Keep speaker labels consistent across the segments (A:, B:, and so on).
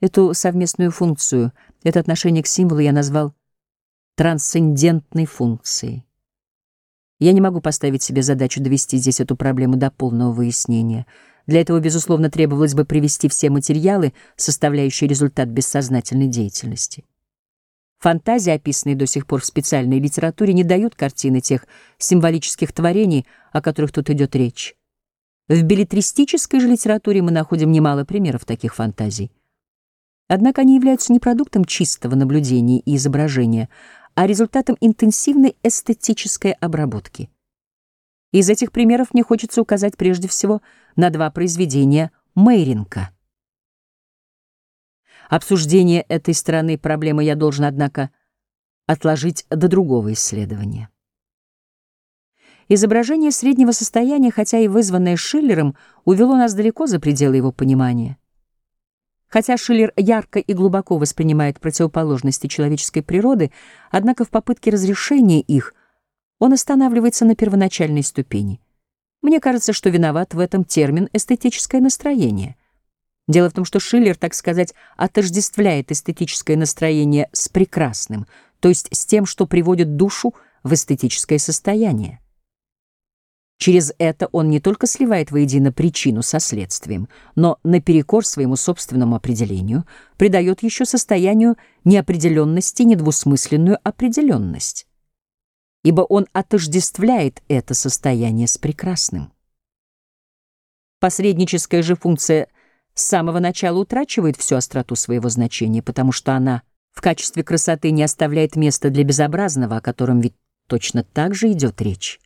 A: Эту совместную функцию, это отношение к символу я назвал трансцендентной функцией. Я не могу поставить себе задачу довести здесь эту проблему до полного выяснения. Для этого, безусловно, требовалось бы привести все материалы, составляющие результат бессознательной деятельности. Фантазии, описанные до сих пор в специальной литературе, не дают картины тех символических творений, о которых тут идет речь. В билетристической же литературе мы находим немало примеров таких фантазий. Однако они являются не продуктом чистого наблюдения и изображения, а результатом интенсивной эстетической обработки. Из этих примеров мне хочется указать прежде всего на два произведения Мейринка. Обсуждение этой стороны проблемы я должен, однако, отложить до другого исследования. Изображение среднего состояния, хотя и вызванное Шиллером, увело нас далеко за пределы его понимания. Хотя Шиллер ярко и глубоко воспринимает противоположности человеческой природы, однако в попытке разрешения их он останавливается на первоначальной ступени. Мне кажется, что виноват в этом термин «эстетическое настроение». Дело в том, что Шиллер, так сказать, отождествляет эстетическое настроение с прекрасным, то есть с тем, что приводит душу в эстетическое состояние. Через это он не только сливает воедино причину со следствием, но наперекор своему собственному определению придает еще состоянию неопределенности недвусмысленную определенность. Ибо он отождествляет это состояние с прекрасным. Посредническая же функция с самого начала утрачивает всю остроту своего значения, потому что она в качестве красоты не оставляет места для безобразного, о котором ведь точно так же идет речь.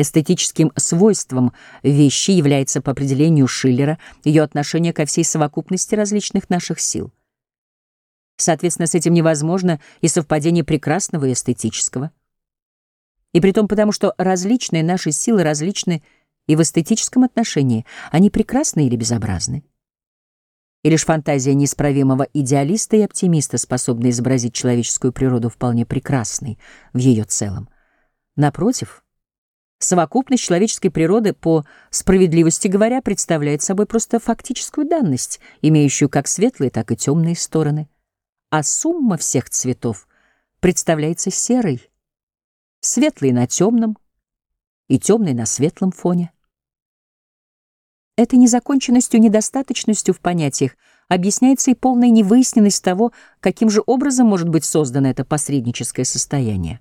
A: Эстетическим свойством вещи является по определению Шиллера ее отношение ко всей совокупности различных наших сил. Соответственно, с этим невозможно и совпадение прекрасного и эстетического. И при том потому, что различные наши силы различны и в эстетическом отношении, они прекрасны или безобразны. И лишь фантазия неисправимого идеалиста и оптимиста способна изобразить человеческую природу вполне прекрасной в ее целом. Напротив — Совокупность человеческой природы, по справедливости говоря, представляет собой просто фактическую данность, имеющую как светлые, так и темные стороны. А сумма всех цветов представляется серой, светлой на темном и темной на светлом фоне. Этой незаконченностью, недостаточностью в понятиях объясняется и полная невыясненность того, каким же образом может быть создано это посредническое состояние.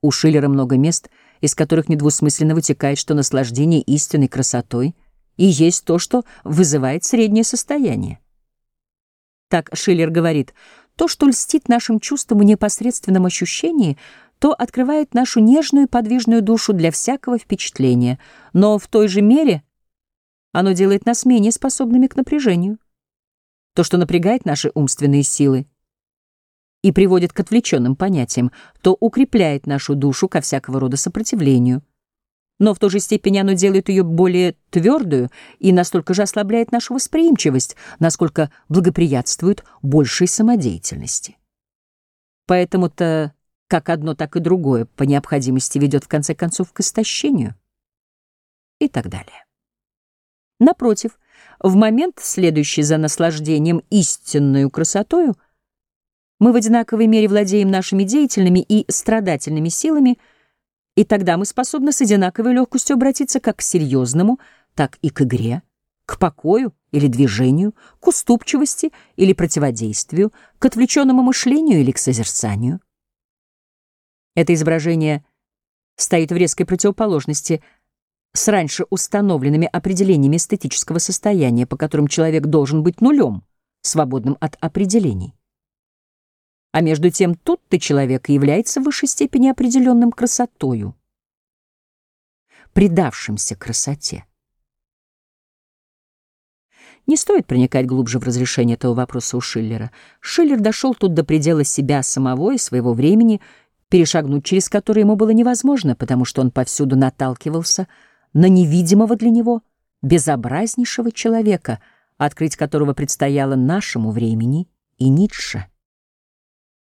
A: У Шиллера много мест — из которых недвусмысленно вытекает, что наслаждение истинной красотой и есть то, что вызывает среднее состояние. Так Шиллер говорит, то, что льстит нашим чувствам и непосредственном ощущении, то открывает нашу нежную и подвижную душу для всякого впечатления, но в той же мере оно делает нас менее способными к напряжению. То, что напрягает наши умственные силы, и приводит к отвлеченным понятиям, то укрепляет нашу душу ко всякого рода сопротивлению. Но в той же степени оно делает ее более твердую и настолько же ослабляет нашу восприимчивость, насколько благоприятствует большей самодеятельности. Поэтому-то как одно, так и другое по необходимости ведет в конце концов к истощению и так далее. Напротив, в момент, следующий за наслаждением истинную красотою, мы в одинаковой мере владеем нашими деятельными и страдательными силами, и тогда мы способны с одинаковой легкостью обратиться как к серьезному, так и к игре, к покою или движению, к уступчивости или противодействию, к отвлеченному мышлению или к созерцанию. Это изображение стоит в резкой противоположности с раньше установленными определениями эстетического состояния, по которым человек должен быть нулем, свободным от определений. А между тем тут-то человек является в высшей степени определенным красотою, предавшимся красоте. Не стоит проникать глубже в разрешение этого вопроса у Шиллера. Шиллер дошел тут до предела себя самого и своего времени, перешагнуть через который ему было невозможно, потому что он повсюду наталкивался на невидимого для него безобразнейшего человека, открыть которого предстояло нашему времени и Ницше.